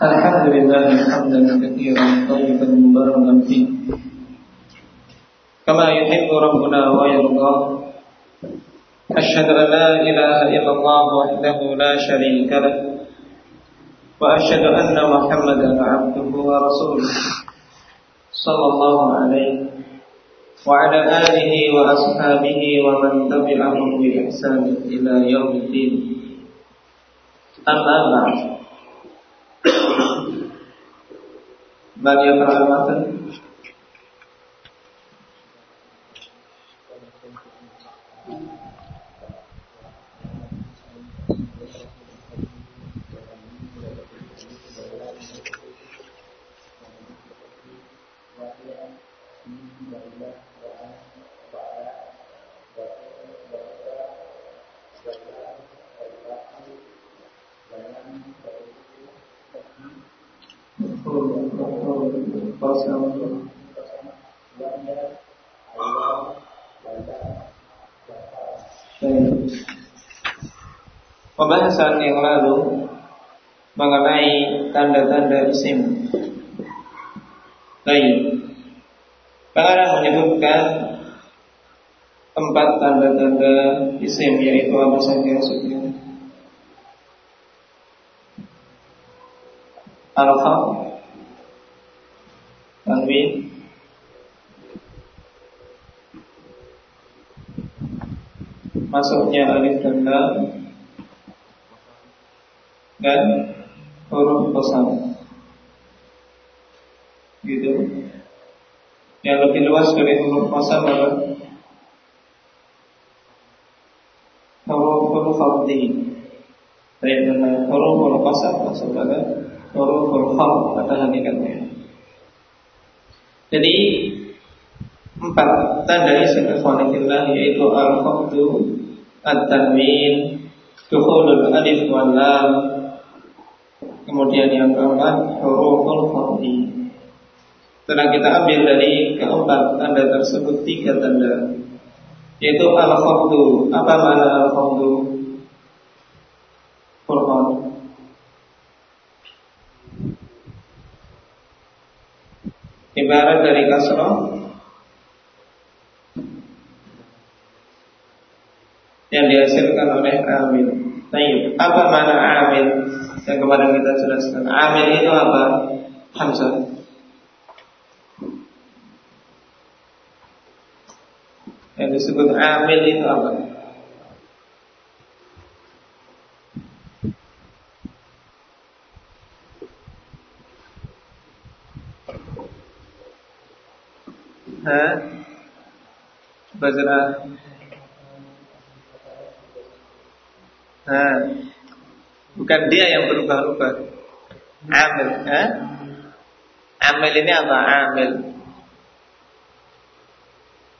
الحمد لله حمدا كثيرا طيبا مباركا فيه. كما يحب ربنا ويرضى. أشهد أن لا إله إلا الله وحده لا شريك له وأشهد أن محمدا عبده ورسوله صلى الله عليه وعلى آله وأصحابه ومن تبعهم بإحسان إلى يوم الدين. أما بعد bagi yang peralatan Pembahasan yang lalu mengenai tanda-tanda isim. Baik. Pengarang menyebutkan empat tanda-tanda isim yaitu apa saja maksudnya? Alfa, tanwin, masuknya alif dan lam dan huruf kosam gitu. Yang lebih luas dari huruf kosam adalah huruf huruf fardi baik dengan huruf huruf kosam maksud huruf huruf pada hakikatnya jadi empat tanda isim ikhwanillah yaitu al-khabdu, at-tanwin, dukhulul alif wal lam, kemudian yang keempat huruful fardhi. Setelah kita ambil dari keempat tanda tersebut tiga tanda yaitu al-khabdu. Apa makna al-khabdu? Furqan. Ibarat dari kasrah yang dihasilkan oleh amil. Baik, apa mana amil yang kemarin kita jelaskan? Amil itu apa? Hamzah. Yang disebut amil itu apa? Hah? Bajrah Nah, bukan dia yang berubah-ubah. Amil, eh? Amil ini apa? Amil.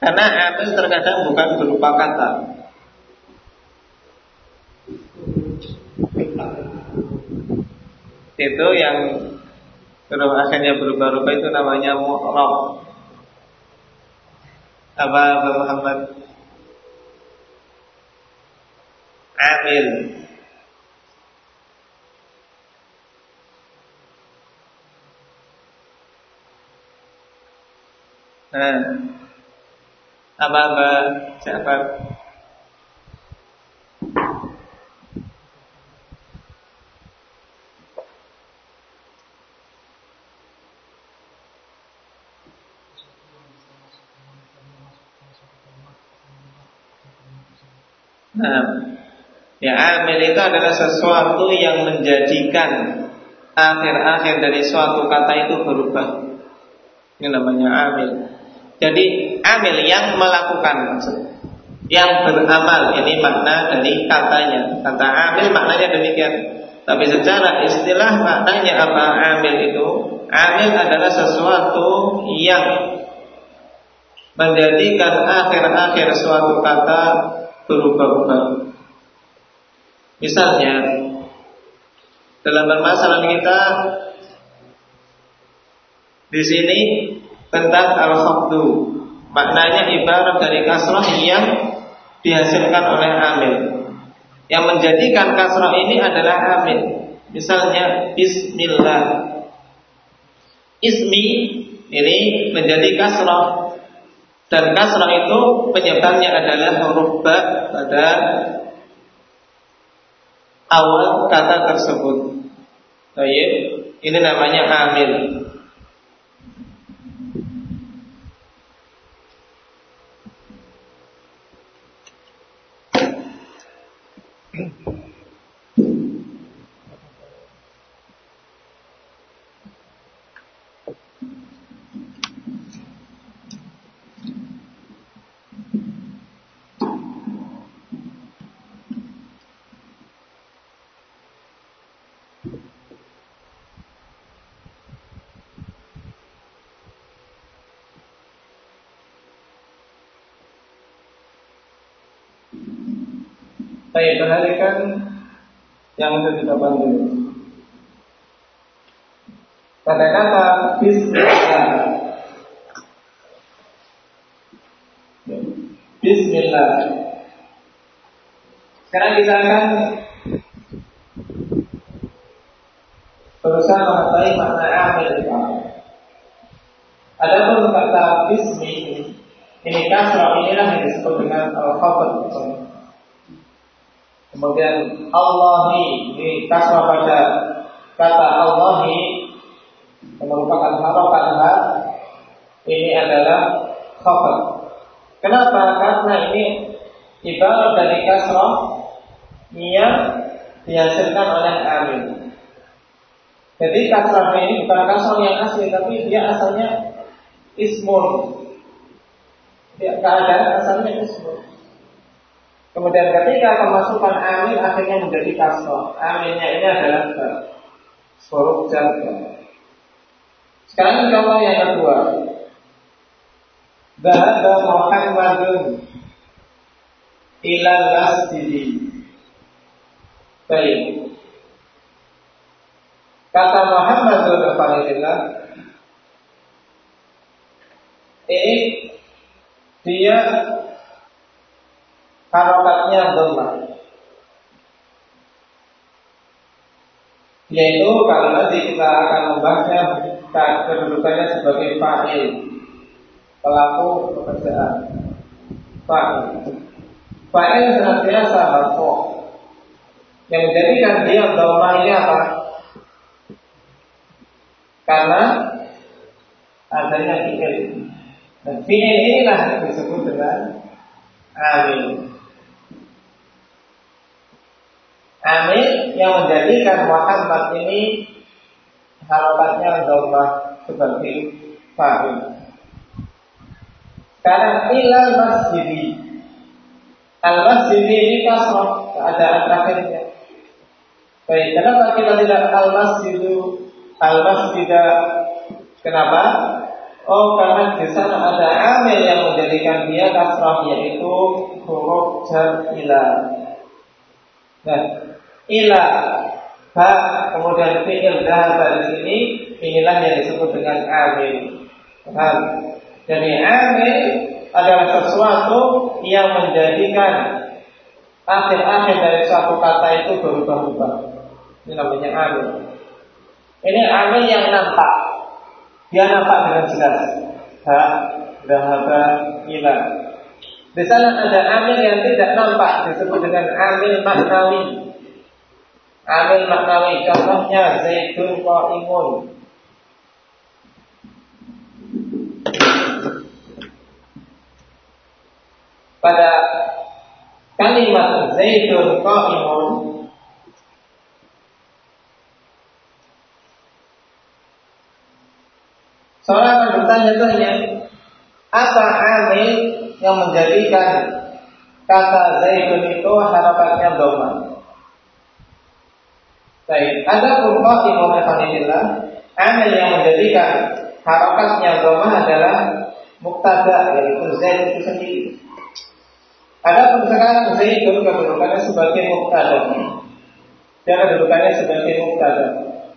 Karena amil terkadang bukan berupa kata. Itu yang huruf akhirnya berubah-ubah itu namanya mu'rab. Apa Muhammad? amil Nah, apa-apa Ja'far? Nah, Ya amil itu adalah sesuatu yang menjadikan akhir-akhir dari suatu kata itu berubah. Ini namanya amil. Jadi amil yang melakukan yang beramal ini makna dari katanya. Kata amil maknanya demikian. Tapi secara istilah maknanya apa amil itu? Amil adalah sesuatu yang menjadikan akhir-akhir suatu kata berubah-ubah. Misalnya dalam permasalahan kita di sini tentang al-khabdu maknanya ibarat dari kasrah yang dihasilkan oleh amil yang menjadikan kasrah ini adalah amil Misalnya Bismillah. Ismi ini menjadi kasrah dan kasrah itu penyebabnya adalah huruf ba pada awal kata tersebut. Baik, ini namanya amil. Baik, perhatikan yang sudah kita bantu. Pada kata Bismillah. Bismillah. Sekarang kita akan Berusaha mengetahui makna amil Ada pun kata Bismi Ini kasrah inilah yang disebut dengan Al-Khafat Kemudian Allahi ini kasrah pada kata Allahi yang merupakan harokat ha ini adalah khafat. Kenapa? Karena ini ibarat dari kasrah yang dihasilkan oleh amin. Jadi kasrah ini bukan kasrah yang asli, tapi dia asalnya ismun. Dia keadaan asalnya ismun. Kemudian ketika kemasukan amin akhirnya menjadi kasroh. Aminnya ini adalah huruf jar. Sekarang contoh yang kedua. Bahada Muhammadun ila masjidi. Baik. Kata Muhammadun Rasulullah ini dia harokatnya dhamma yaitu kalau nanti kita akan membahasnya kedudukannya sebagai fa'il. Pelaku pekerjaan. Fa'il. Fa'il senantiasa marfu yang menjadikan dia dhamma ini apa? Karena adanya fi'il. Dan fi'il inilah disebut dengan amil Amin yang menjadikan Muhammad ini harokatnya domah seperti fa'il. Sekarang ilal masjidi. Al masjidi ini kasroh keadaan terakhirnya. Baik, kenapa kita tidak al masjidu al masjidah? Kenapa? Oh, karena di sana ada amil yang menjadikan dia kasroh yaitu huruf jar ilah. Nah, ila ha kemudian fi'il dhahaba di sini inilah yang disebut dengan amil. Paham? Jadi amil adalah sesuatu yang menjadikan akhir-akhir dari suatu kata itu berubah-ubah. Ini namanya amil. Ini amil yang nampak. Dia nampak dengan jelas. Ha, dhahaba, ila. Di sana ada amil yang tidak nampak disebut dengan amil maknawi. Amil maknawi contohnya zaitun qaimun. Pada kalimat zaitun qaimun Seorang akan bertanya-tanya Apa amil yang menjadikan kata zaitun itu harapatnya doma. Baik, ada pun qaimul ikhwanillah, amil yang menjadikan harokatnya doma adalah muktada yaitu zaid itu sendiri. Ada pun sekarang zaitun kedudukannya sebagai muktada. Dia kedudukannya sebagai muktada.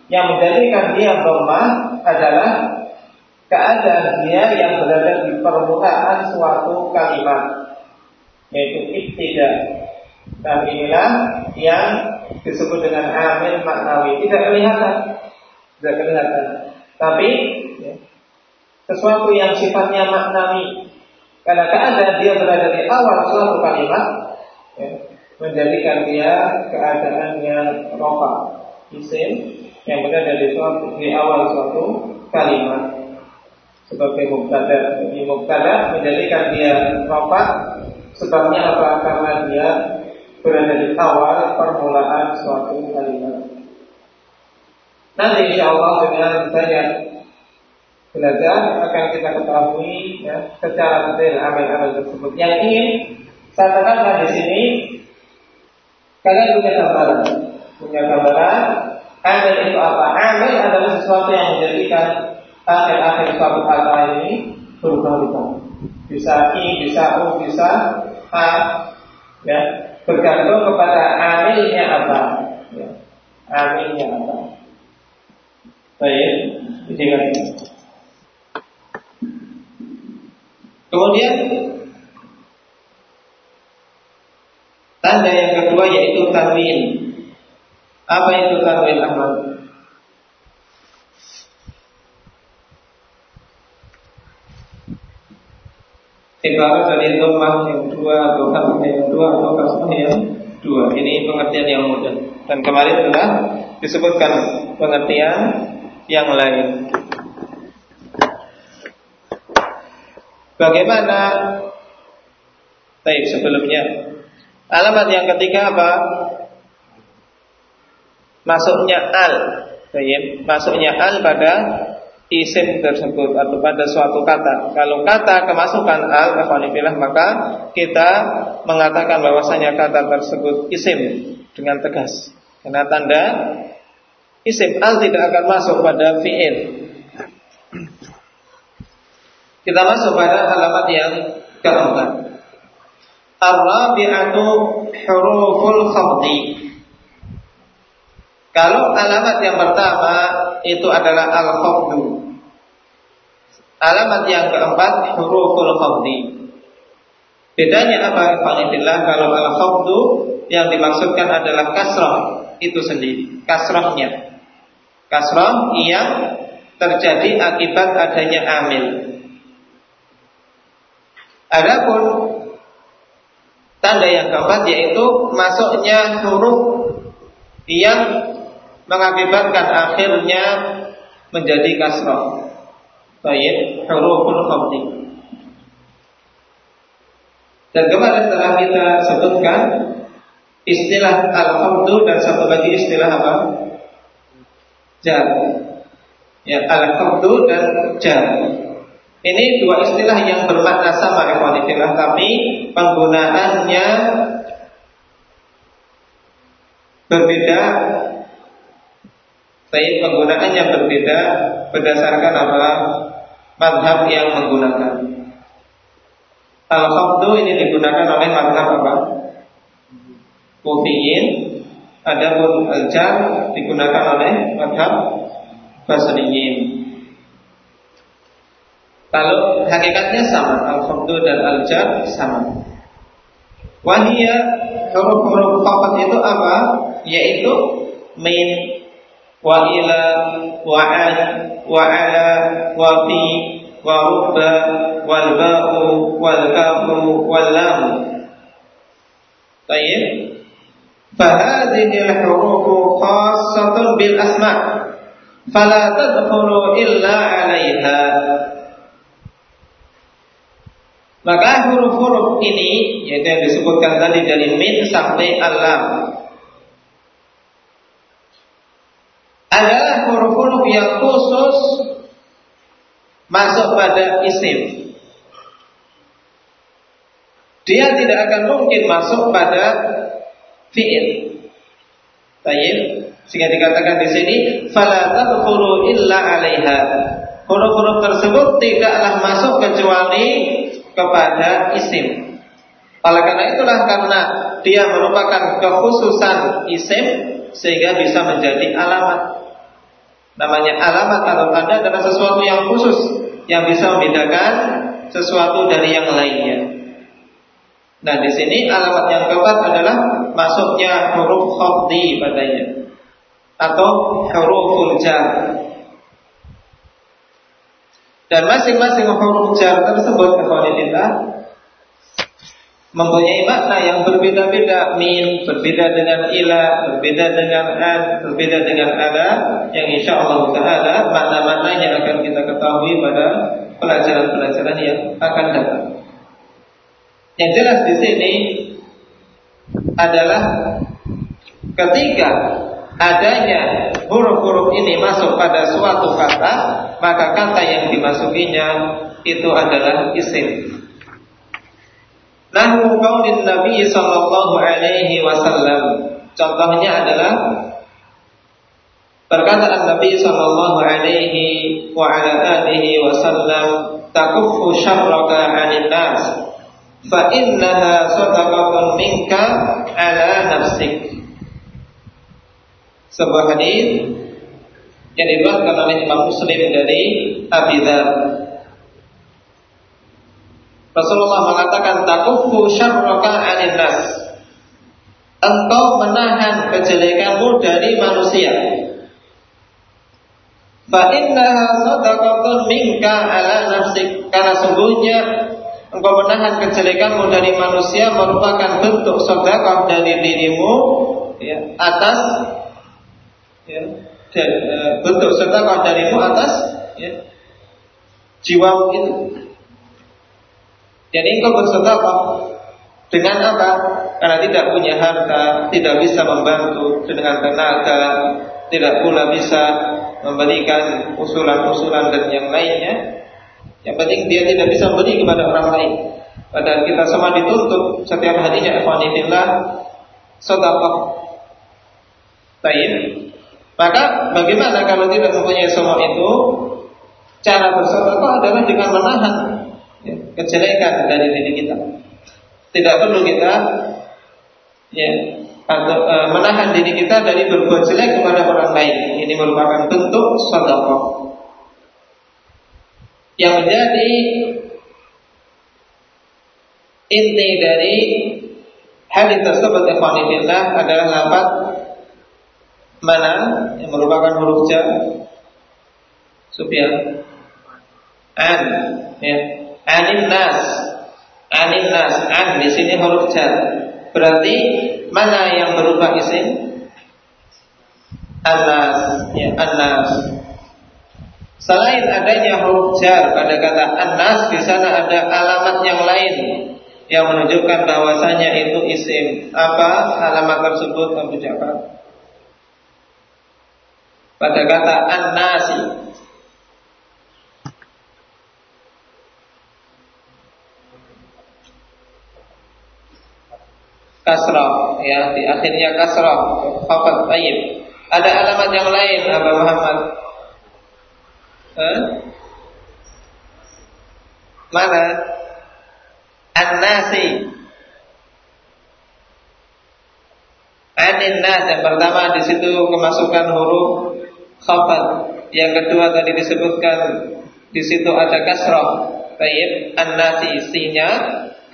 Yang menjadikan dia doma adalah keadaan dia yang berada di permukaan suatu kalimat yaitu ibtida. Dan inilah yang disebut dengan amil maknawi tidak kelihatan, tidak kelihatan. Tapi ya, sesuatu yang sifatnya maknawi karena keadaan dia berada di awal suatu kalimat ya, menjadikan dia keadaannya rofa isim yang berada di suatu di awal suatu kalimat sebagai mubtada. Jadi mubtada menjadikan dia rofa sebabnya apa? Karena dia berada di awal permulaan suatu kalimat. Nanti insya Allah dengan banyak belajar akan kita ketahui ya, secara detail amal-amal tersebut. Yang ingin saya tekankan di sini, kalian punya gambaran, punya gambaran. Amal itu apa? Amal adalah sesuatu yang menjadikan akhir-akhir suatu kata ini berubah-ubah. Bisa i, bisa u, bisa a, ya bergantung kepada amilnya apa. Ya. Amilnya apa. Baik, jadi Kemudian tanda yang kedua yaitu tanwin. Apa itu tanwin Ahmad? Ibarat dari domah yang dua atau kasih yang dua atau kasih yang dua. Ini pengertian yang mudah. Dan kemarin telah disebutkan pengertian yang lain. Bagaimana? Baik, sebelumnya alamat yang ketiga apa? Masuknya al. Baik, masuknya al pada isim tersebut atau pada suatu kata. Kalau kata kemasukan al, alhamdulillah maka kita mengatakan bahwasanya kata tersebut isim dengan tegas. Karena tanda isim al tidak akan masuk pada fi'il kita masuk pada alamat yang keempat. Ar-rabi'atu huruful khafdi. Kalau alamat yang pertama itu adalah al-khafdu. Alamat yang keempat huruful khafdi. Bedanya apa? Alhamdulillah kalau al-khafdu yang dimaksudkan adalah kasrah itu sendiri, kasrahnya. Kasrah yang terjadi akibat adanya amil. Adapun tanda yang keempat yaitu masuknya huruf yang mengakibatkan akhirnya menjadi kasrah. Baik, huruful khafdi. Dan kemarin telah kita sebutkan istilah al-khamdu dan satu lagi istilah apa? Jar. Ya, al-khamdu dan jar. Ini dua istilah yang bermakna sama ikhwanifillah tapi penggunaannya berbeda Tapi penggunaannya berbeda berdasarkan apa madhab yang menggunakan Al-Khabdu ini digunakan oleh madhab apa? Kufiyin Adapun Al-Jar digunakan oleh madhab Basriyin kalau hakikatnya sama, al-khamdu dan al-jar sama. Wahia huruf-huruf itu apa? Yaitu min, rubba, wal ba'u, wal kafu, wal lam. Baik. Fahadhihi al-huruf khassatun bil asma' fala tadkhulu illa 'alaiha maka huruf-huruf ini yaitu yang disebutkan tadi dari min sampai alam adalah huruf-huruf yang khusus masuk pada isim. Dia tidak akan mungkin masuk pada fiil. Baik, sehingga dikatakan di sini fala tadkhulu illa 'alaiha. Huruf-huruf tersebut tidaklah masuk kecuali kepada isim. Oleh karena itulah karena dia merupakan kekhususan isim sehingga bisa menjadi alamat. Namanya alamat atau tanda adalah sesuatu yang khusus yang bisa membedakan sesuatu dari yang lainnya. Nah di sini alamat yang keempat adalah masuknya huruf khafdi padanya atau huruf jar. Dan masing-masing huruf jar tersebut kekhawatiran mempunyai makna yang berbeda-beda min berbeda dengan ila berbeda dengan an berbeda dengan ala yang insya Allah taala makna-maknanya akan kita ketahui pada pelajaran-pelajaran yang akan datang. Yang jelas di sini adalah ketika adanya huruf-huruf ini masuk pada suatu kata, maka kata yang dimasukinya itu adalah isim. Nahu qaulin Nabi sallallahu alaihi wasallam. Contohnya adalah perkataan Nabi sallallahu alaihi wa ala alihi wasallam, "Takuffu syarraka 'anil nas, fa innaha sadaqatun minka 'ala nafsik." Sebuah hadis yang diriwayatkan oleh Imam Muslim dari Abi Dzar Rasulullah mengatakan takufu syarraka 'anil. Engkau menahan kejelekanmu dari manusia. Fa innaha sadaqatun minka 'ala nafsik. Karena sungguhnya engkau menahan kejelekanmu dari manusia merupakan bentuk sedekah dari dirimu ya, atas ya, dan, e, bentuk sedekah darimu atas ya, jiwamu itu. Jadi engkau bersedekah dengan apa? Karena tidak punya harta, tidak bisa membantu dengan tenaga, tidak pula bisa memberikan usulan-usulan dan yang lainnya. Yang penting dia tidak bisa memberi kepada orang lain. Padahal kita semua dituntut setiap harinya ikhwanillah sedekah. Baik. Maka bagaimana kalau tidak mempunyai semua itu? Cara bersedekah adalah dengan menahan kejelekan dari diri kita. Tidak perlu kita ya, atau e, menahan diri kita dari berbuat jelek kepada orang lain. Ini merupakan bentuk sedekah. Yang menjadi inti dari hadis tersebut ikhwanillah adalah lafaz mana yang merupakan huruf jar Sufyan an ya anin nas. Anin nas. An di sini huruf jar. Berarti mana yang berubah isim anas ya anas selain adanya huruf jar pada kata anas di sana ada alamat yang lain yang menunjukkan bahwasanya itu isim. Apa alamat tersebut Abu Ja'far? Pada kata an-nasi kasrah ya di akhirnya kasrah. Khafat tayyib. Ada alamat yang lain Abu Muhammad? Eh? mana? An-nasi. Anin nas yang pertama di situ kemasukan huruf khafat yang kedua tadi disebutkan di situ ada kasrah. Tayyib an-nasi sinya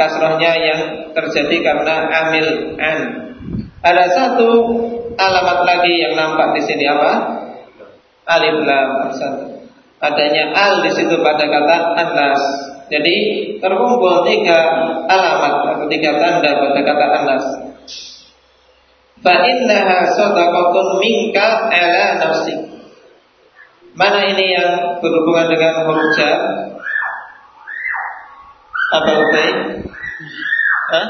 kasrohnya yang terjadi karena amil an. Ada satu alamat lagi yang nampak di sini apa? Alif lam. Adanya al di situ pada kata anas. Jadi terkumpul tiga alamat atau tiga tanda pada kata anas. Fa innaha sadaqatun minka ala nafsi. Mana ini yang berhubungan dengan huruf jar? Apa Ubay? Hah?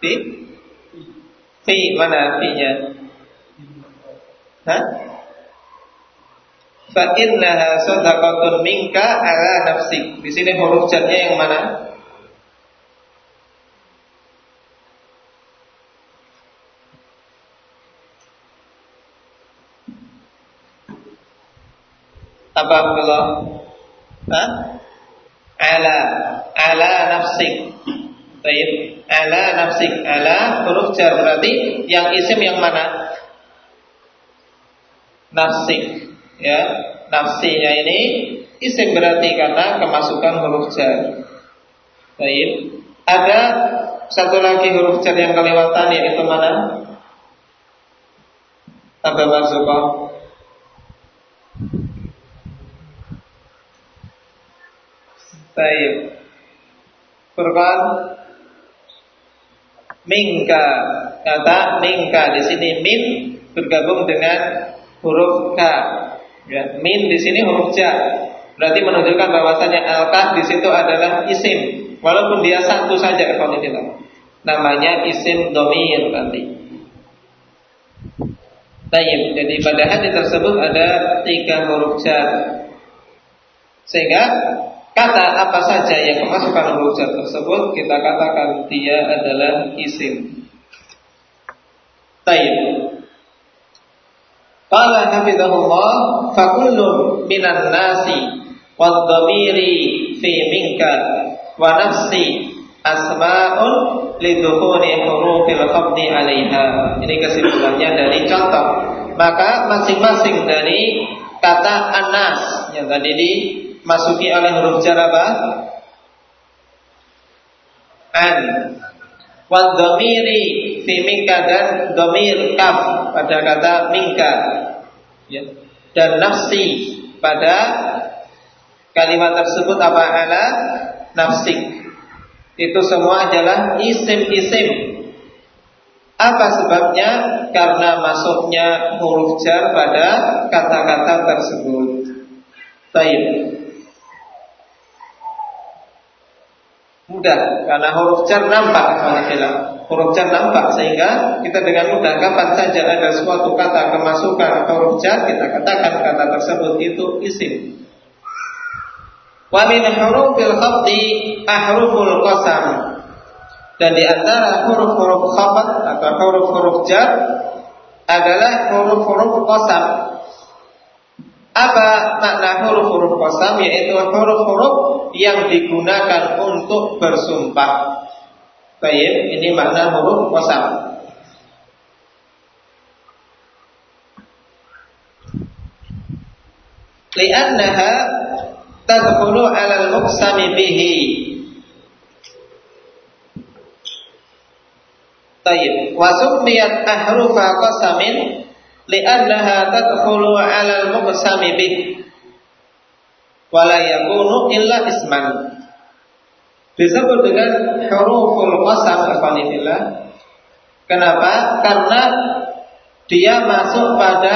Fi? Fi mana fi-nya? Hah? Fa innaha sadaqatun minka ala nafsik. Di sini huruf jarnya yang mana? Apa Abdullah? Hah? Ala Ala nafsik Baik Ala nafsik Ala huruf jar berarti Yang isim yang mana? Nafsik Ya Nafsinya ini Isim berarti karena kemasukan huruf jar Baik. Ada satu lagi huruf jar yang kelewatan yaitu mana? Apa Marzuko? Baik. Furqan Mingka kata mingka di sini min bergabung dengan huruf k. Ya, min di sini huruf ja. Berarti menunjukkan bahwasanya al di situ adalah isim, walaupun dia satu saja ikhwanillah. Namanya isim domir nanti. Tayyib. Jadi pada hadis tersebut ada tiga huruf jar. Sehingga kata apa saja yang memasukkan huruf tersebut kita katakan dia adalah isim. Tayyib. Qala hafizahullah fakullun minan nasi wadhamiri fi minka wa nafsi asma'un lidhukuni hurufil khafdi 'alaiha. Ini kesimpulannya dari contoh. Maka masing-masing dari kata anas yang tadi dimasuki oleh huruf jar apa? An wal dhamiri fi minka dan dhamir kaf pada kata minka ya. dan nafsi pada Kalimat tersebut apa ala nafsik. Itu semua adalah isim-isim. Apa sebabnya? Karena masuknya huruf jar pada kata-kata tersebut. Baik. Mudah karena huruf jar nampak alhamdulillah. Huruf jar nampak sehingga kita dengan mudah kapan saja ada suatu kata kemasukan atau huruf jar kita katakan kata tersebut itu isim. Wa min hurufil khafdi ahruful qasam. Dan di antara huruf-huruf khafat atau huruf-huruf jar adalah huruf-huruf qasam. Apa makna huruf-huruf qasam? Yaitu huruf-huruf yang digunakan untuk bersumpah. Baik, ini makna huruf qasam. Li'annaha tadkhulu 'ala al-muqsami bihi. Tayyib. Wa summiyat ahrufa qasamin li'annaha tadkhulu 'ala al-muqsami bihi. Wa la yakunu. Disebut dengan huruful qasam ikhwanillah. Kenapa? Karena dia masuk pada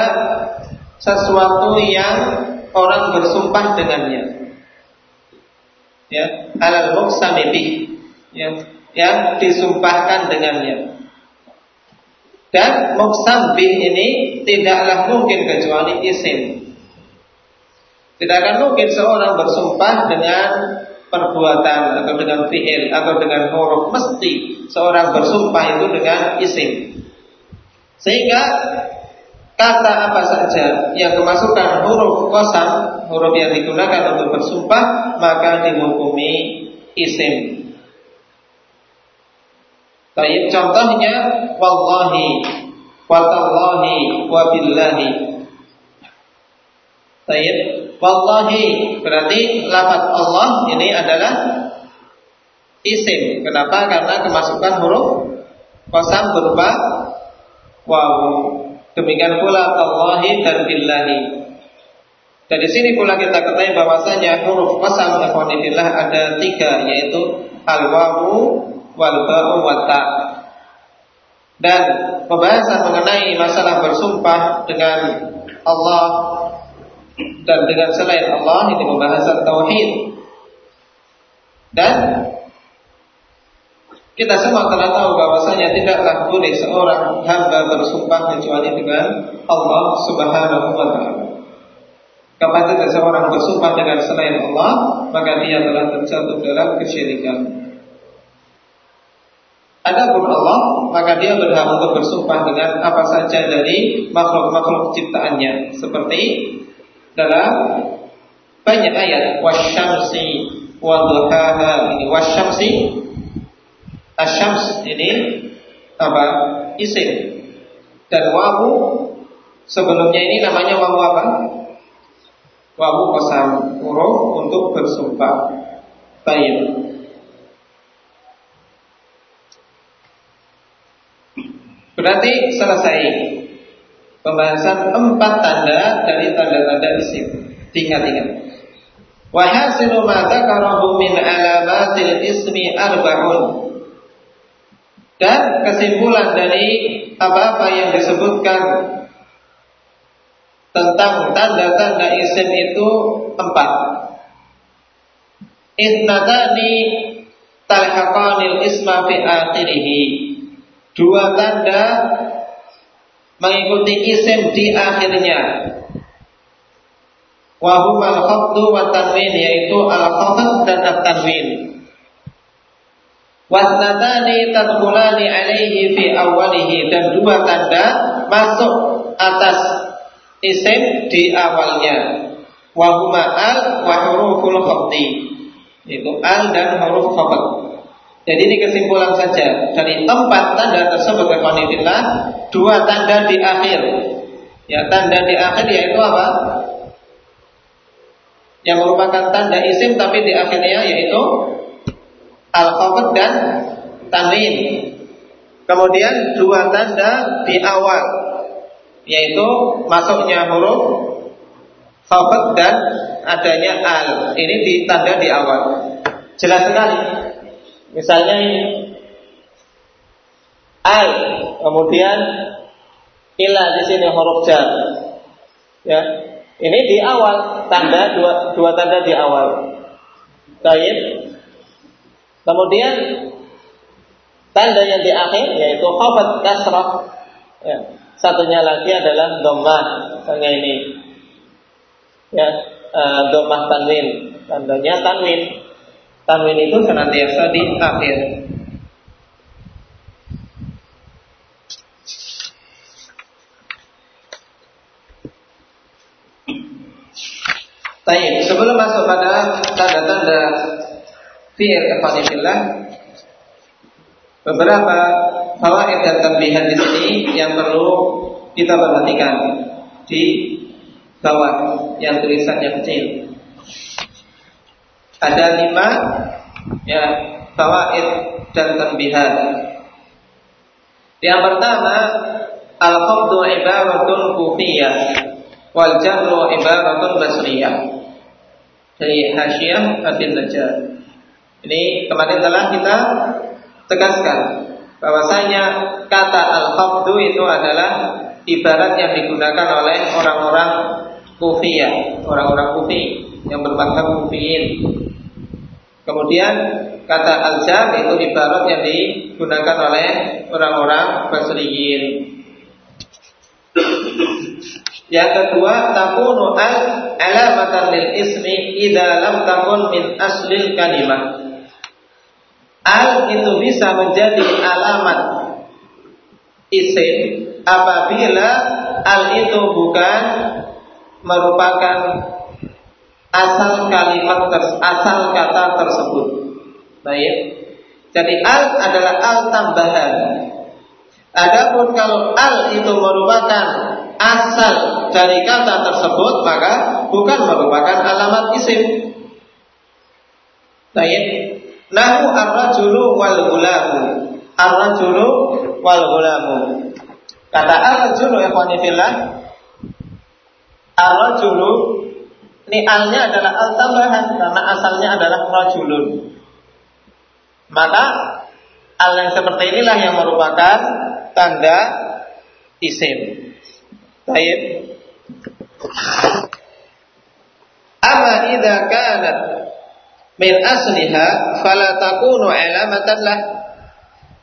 sesuatu yang orang bersumpah dengannya ya alal muqsami bih ya yang disumpahkan dengannya dan muqsam bih ini tidaklah mungkin kecuali isim. Tidak akan mungkin seorang bersumpah dengan perbuatan atau dengan fi'il atau dengan huruf. Mesti seorang bersumpah itu dengan isim. Sehingga kata apa saja yang kemasukan huruf kosam, huruf yang digunakan untuk bersumpah, maka dihukumi isim. Baik, contohnya wallahi, watallahi, wabillahi. Baik, wallahi berarti lafaz Allah ini adalah isim. Kenapa? Karena kemasukan huruf kosam berupa wawu. Demikian pula Allahi dan billahi. Dan di sini pula kita ketahui bahwasanya huruf qasam ikhwanillah ada tiga yaitu al-wawu wal ba'u. Dan pembahasan mengenai masalah bersumpah dengan Allah dan dengan selain Allah ini pembahasan tauhid. Dan kita semua telah tahu bahwasanya tidaklah boleh seorang hamba bersumpah kecuali dengan Allah Subhanahu wa taala. Apabila seorang bersumpah dengan selain Allah, maka dia telah terjatuh dalam kesyirikan. Adapun Allah, maka dia berhak untuk bersumpah dengan apa saja dari makhluk-makhluk ciptaannya, seperti dalam banyak ayat wasyamsi wa duhaha ini wasyamsi Asyams ini apa? Isim. Dan wawu sebelumnya ini namanya wawu apa? Wawu kosam huruf untuk bersumpah. Baik. Berarti selesai pembahasan empat tanda dari tanda-tanda isim. Ingat-ingat. Wahasilu ma dzakarahu min alamatil ismi arba'un. Dan kesimpulan dari apa-apa yang disebutkan tentang tanda-tanda isim itu empat. Isnadani talhaqanil isma fi akhirih. Dua tanda mengikuti isim di akhirnya. Wahuma al-khafdu wa tanwin yaitu al-khafd dan at-tanwin. Wasnatani tadkhulani alaihi fi awalihi dan dua tanda masuk atas isim di awalnya. Wahuma al wa huruful khafdi. Itu al dan huruf khafd. Jadi ini kesimpulan saja dari empat tanda tersebut kekonifillah dua tanda di akhir. Ya tanda di akhir yaitu apa? yang merupakan tanda isim tapi di akhirnya yaitu al dan tanwin. Kemudian dua tanda di awal yaitu masuknya huruf khafd dan adanya al. Ini di tanda di awal. Jelas sekali. Misalnya ini al kemudian ila di sini huruf jar. Ya, ini di awal tanda dua, dua tanda di awal. Baik. Kemudian tanda yang di akhir yaitu khafat kasrah. Ya. Satunya lagi adalah dhammah. Misalnya ini. Ya, uh, dhammah tanwin. Tandanya tanwin. Tanwin itu senantiasa di akhir. Baik, sebelum masuk pada tanda-tanda fi'il kefanifillah beberapa fawaid dan tambahan di sini yang perlu kita perhatikan di bawah yang tulisannya kecil. Ada lima ya fawaid dan tambahan. Yang pertama, al-qabdu ibaratun kufiyah wal jarru ibaratun basriyah dari Hasyiah Abin Najjar. Ini kemarin telah kita tegaskan bahwasanya kata al-qabdu itu adalah ibarat yang digunakan oleh orang-orang kufiyah, orang-orang kufi yang berpangkat kufiin. Kemudian kata al-jam itu ibarat yang digunakan oleh orang-orang basriyin. Yang kedua, takunu al alamatan lil ismi idza lam takun min aslil kalimah. Al itu bisa menjadi alamat isim apabila al itu bukan merupakan asal kalimat asal kata tersebut. Baik. Jadi al adalah al tambahan. Adapun kalau al itu merupakan asal dari kata tersebut maka bukan merupakan alamat isim. Baik. Nahu ar-rajulu wal gulamu. Ar-rajulu wal gulamu. Kata ar-rajulu ikhwani fillah. Ar-rajulu ini alnya adalah al tambahan karena asalnya adalah rajulun. Maka al yang seperti inilah yang merupakan tanda isim. Baik. Amma idza kanat min asliha fala takunu alamatan lah.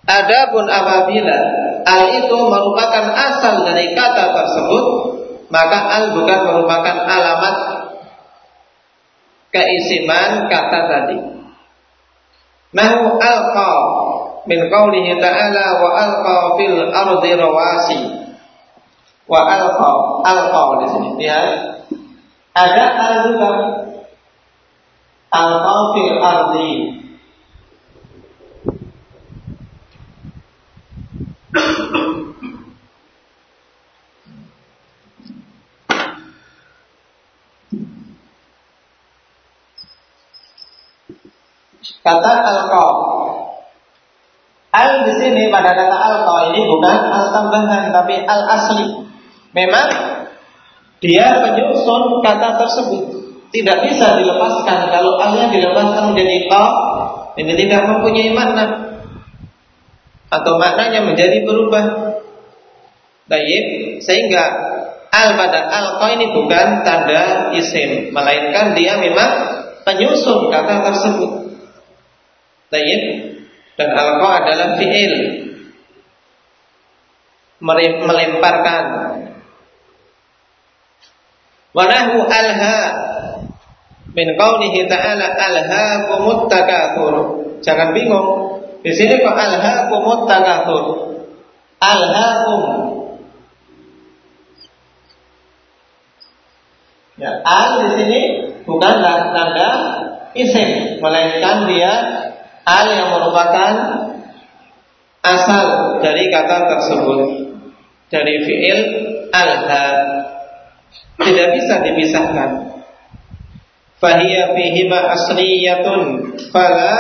Adapun apabila al itu merupakan asal dari kata tersebut, maka al bukan merupakan alamat keisiman kata tadi. Nahu alqa min qawlihi ta'ala wa alqa fil ardi rawasi. Wa alqa alqa di sini. Ya. Ada al juga. Alqa fil ardi kata alqa al di sini pada kata alqa ini bukan al tambahan tapi al asli. Memang dia penyusun kata tersebut tidak bisa dilepaskan kalau alnya dilepaskan menjadi ta ini tidak mempunyai makna atau maknanya menjadi berubah. Baik, sehingga al pada al ini bukan tanda isim, melainkan dia memang penyusun kata tersebut. Baik, dan al adalah fi'il melemparkan. Wanahu alha min qawlihi ta'ala alha takatsur. Jangan bingung. Di sini kok alha takatsur. Alhaakum Ya, al di sini bukan tanda isim, melainkan dia al yang merupakan asal dari kata tersebut dari fiil alha tidak bisa dipisahkan. Fahiyya fihima asliyatun fala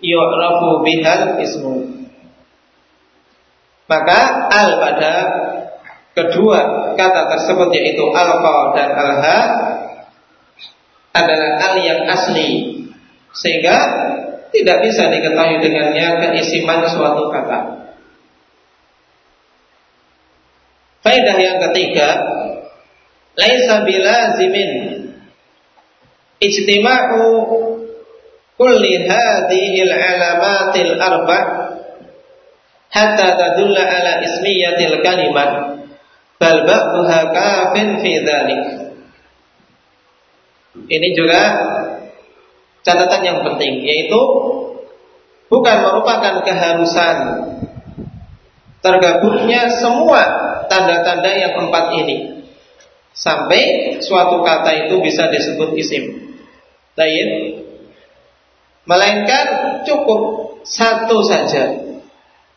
yu'rafu bihal ismu. Maka al pada kedua kata tersebut yaitu alqa dan alha adalah al yang asli sehingga tidak bisa diketahui dengannya keisiman suatu kata. Faedah yang ketiga, laisa bilazimin ijtima'u kulli hadhihi al-alamatil arba' hatta tadulla ala ismiyatil kalimat bal ba'daha kafin fi dhalik. Ini juga catatan yang penting yaitu bukan merupakan keharusan tergabungnya semua tanda-tanda yang empat ini sampai suatu kata itu bisa disebut isim. Tayyib. Melainkan cukup satu saja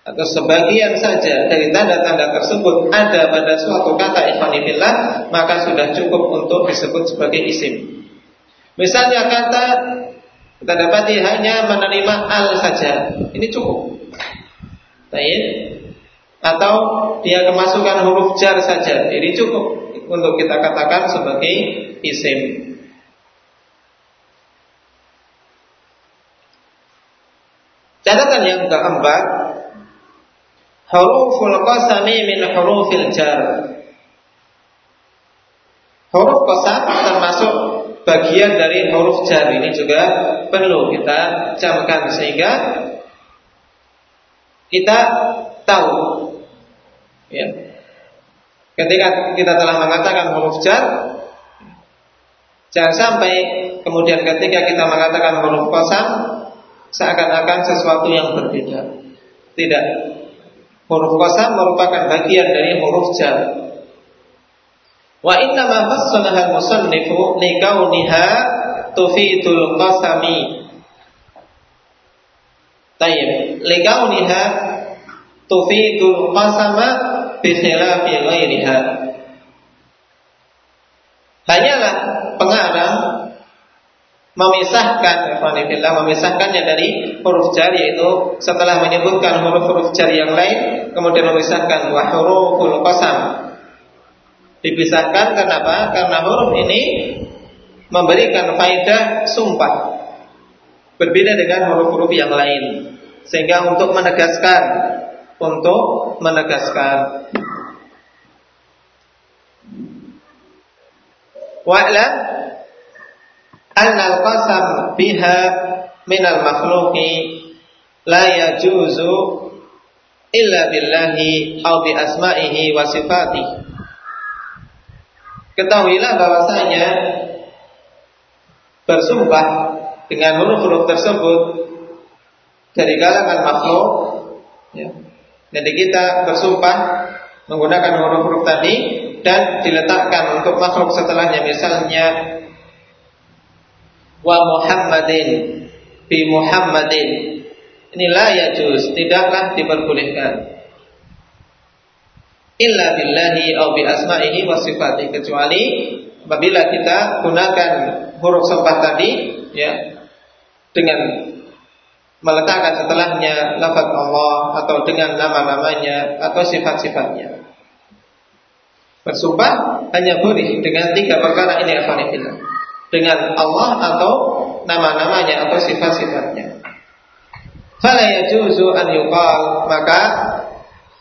atau sebagian saja dari tanda-tanda tersebut ada pada suatu kata ikhwanillah maka sudah cukup untuk disebut sebagai isim. Misalnya kata kita dapati hanya menerima al saja. Ini cukup. Baik. Atau dia kemasukan huruf jar saja. Ini cukup untuk kita katakan sebagai isim. Catatan yang keempat, huruful qasami min hurufil jar. Huruf qasam termasuk bagian dari huruf jar ini juga perlu kita camkan sehingga kita tahu ya. Ketika kita telah mengatakan huruf jar jangan sampai kemudian ketika kita mengatakan huruf kosam seakan-akan sesuatu yang berbeda. Tidak. Huruf kosam merupakan bagian dari huruf jar. Wa inna ma fassalaha al-musannifu kauniha tufidul qasami. Tayyib, kauniha tufidul qasama bi khilafi ghairiha. Hanyalah pengarang memisahkan Alhamdulillah memisahkannya dari huruf jar yaitu setelah menyebutkan huruf-huruf jar yang lain kemudian memisahkan wa huruful qasam Dipisahkan kenapa? Karena huruf ini memberikan faedah sumpah. Berbeda dengan huruf-huruf yang lain. Sehingga untuk menegaskan untuk menegaskan Wa'lam al-qasam biha min al-makhluqi la yajuzu illa billahi aw bi asma'ihi wa sifatihi Ketahuilah bahwasanya bersumpah dengan huruf-huruf tersebut dari kalangan makhluk ya. Jadi kita bersumpah menggunakan huruf-huruf tadi dan diletakkan untuk makhluk setelahnya. Misalnya wa Muhammadin bi Muhammadin. Inilah ya juz tidaklah diperbolehkan illa billahi au bi asma'ihi wa sifatihi kecuali apabila kita gunakan huruf sempah tadi ya dengan meletakkan setelahnya lafaz Allah atau dengan nama-namanya atau sifat-sifatnya. Bersumpah hanya boleh dengan tiga perkara ini afanifillah. Dengan Allah atau nama-namanya atau sifat-sifatnya. Fala yajuzu an yuqal maka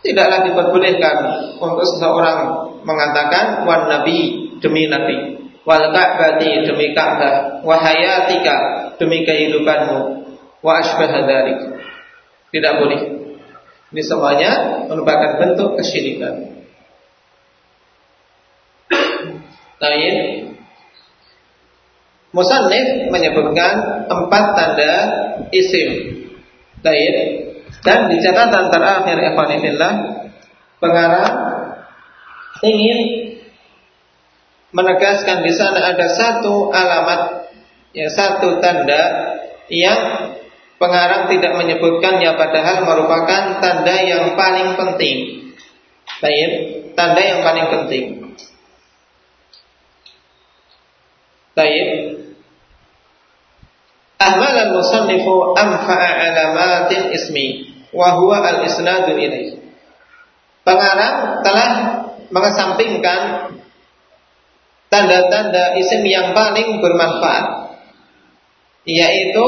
tidaklah diperbolehkan untuk seseorang mengatakan wan nabi demi nabi wal ka'bati demi Ka'bah wa hayatika demi kehidupanmu wa asbah dzalik tidak boleh ini semuanya merupakan bentuk kesyirikan Baik. Musannif menyebutkan empat tanda isim. Baik. Dan di catatan terakhir Ikhwanifillah Pengarang Ingin Menegaskan di sana ada satu alamat Ya satu tanda Yang pengarang tidak menyebutkannya Padahal merupakan tanda yang paling penting. Baik Tanda yang paling penting. Baik. Ahmal al-musannifu alamatin ismi wa huwa al-isnadu ilaih. Pengarang telah mengesampingkan tanda-tanda isim yang paling bermanfaat yaitu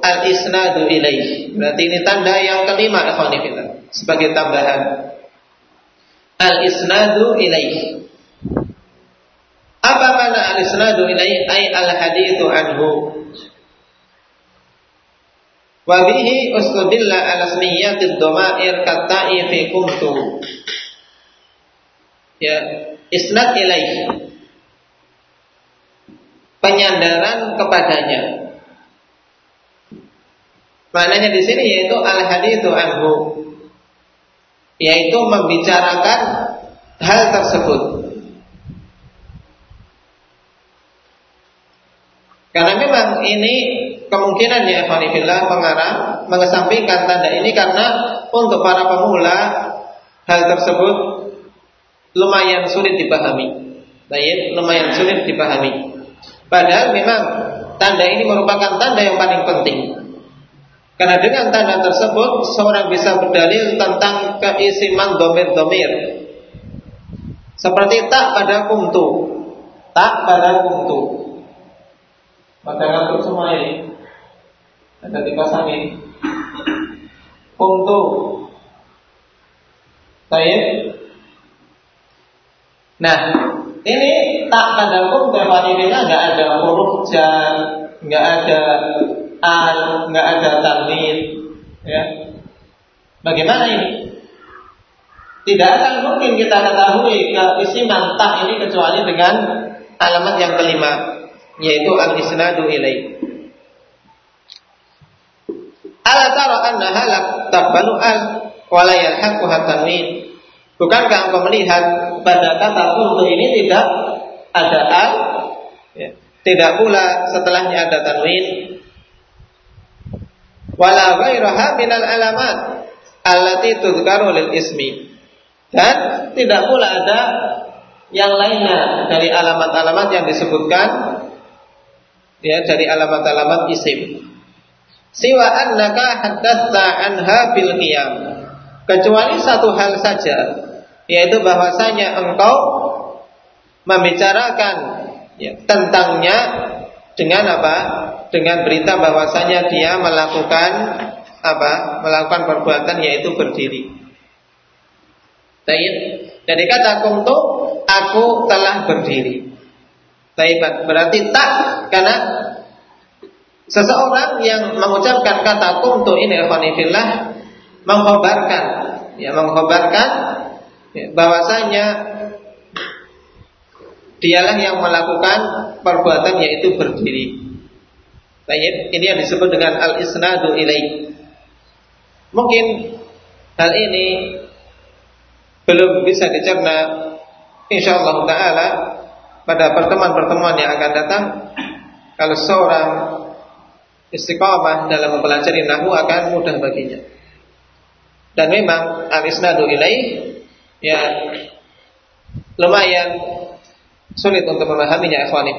al-isnadu ilaih. Berarti ini tanda yang kelima ikhwanifillah sebagai tambahan. Al-isnadu ilaih. Apa mana al-isnadu ilaihi ay al-hadithu anhu? Wa bihi ustudilla ala ismiyatid dhamair katai fi kuntu. Ya, isnad ilaihi. Penyandaran kepadanya. Maknanya di sini yaitu al-hadithu anhu. Yaitu membicarakan hal tersebut Karena memang ini kemungkinan ya Fanifillah mengarang mengesampingkan tanda ini karena untuk para pemula hal tersebut lumayan sulit dipahami. Baik, lumayan sulit dipahami. Padahal memang tanda ini merupakan tanda yang paling penting. Karena dengan tanda tersebut seorang bisa berdalil tentang keisiman domir-domir. Seperti tak pada kumtu. Tak pada kumtu. Pada ngantuk semua ini Ada dipasang ini Untuk Baik Nah Ini tak pada hukum Temanirinya nggak ada huruf jar nggak ada al nggak ada tanwin ya. Bagaimana ini? Tidak akan mungkin kita ketahui keisiman tak ini kecuali dengan alamat yang kelima yaitu al-isnadu ilaih. Ala tara anna halak tabanu al wala yalhaquha tanwin. Bukankah engkau melihat pada kata kuntu ini tidak ada al ya. tidak pula setelahnya ada tanwin wala ghairaha minal alamat allati tudhkaru lil ismi dan tidak pula ada yang lainnya dari alamat-alamat yang disebutkan ya dari alamat-alamat isim. Siwa annaka haddatsa anha bil qiyam. Kecuali satu hal saja, yaitu bahwasanya engkau membicarakan ya, tentangnya dengan apa? Dengan berita bahwasanya dia melakukan apa? Melakukan perbuatan yaitu berdiri. Baik. Dari kata kuntu aku telah berdiri. Taibat berarti tak karena seseorang yang mengucapkan kata kuntu ini ikhwanifillah mengkhabarkan ya mengkhabarkan ya, bahwasanya dialah yang melakukan perbuatan yaitu berdiri. Baik, ini yang disebut dengan al-isnadu ilaih. Mungkin hal ini belum bisa dicerna insyaallah taala pada pertemuan-pertemuan yang akan datang kalau seorang istiqamah dalam mempelajari nahu akan mudah baginya. Dan memang al-isnadu ilaih ya lumayan sulit untuk memahaminya ikhwani.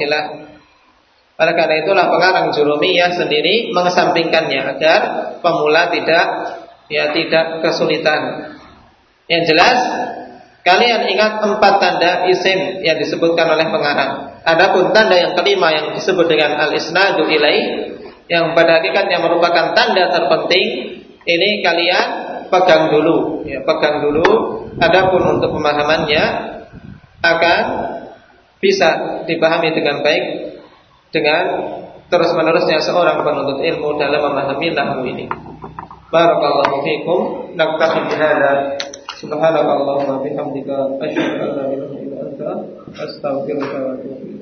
Oleh karena itulah pengarang Jurumiyah sendiri mengesampingkannya agar pemula tidak ya tidak kesulitan. Yang jelas kalian ingat empat tanda isim yang disebutkan oleh pengarang. Adapun tanda yang kelima yang disebut dengan al-isnadu ilai yang pada hakikatnya merupakan tanda terpenting ini kalian pegang dulu ya pegang dulu adapun untuk pemahamannya akan bisa dipahami dengan baik dengan terus menerusnya seorang penuntut ilmu dalam memahami nahwu ini. Barakallahu fiikum. Naktafi bihadza. Subhanakallahumma bihamdika asyhadu an la ilaha illa anta astaghfiruka wa atubu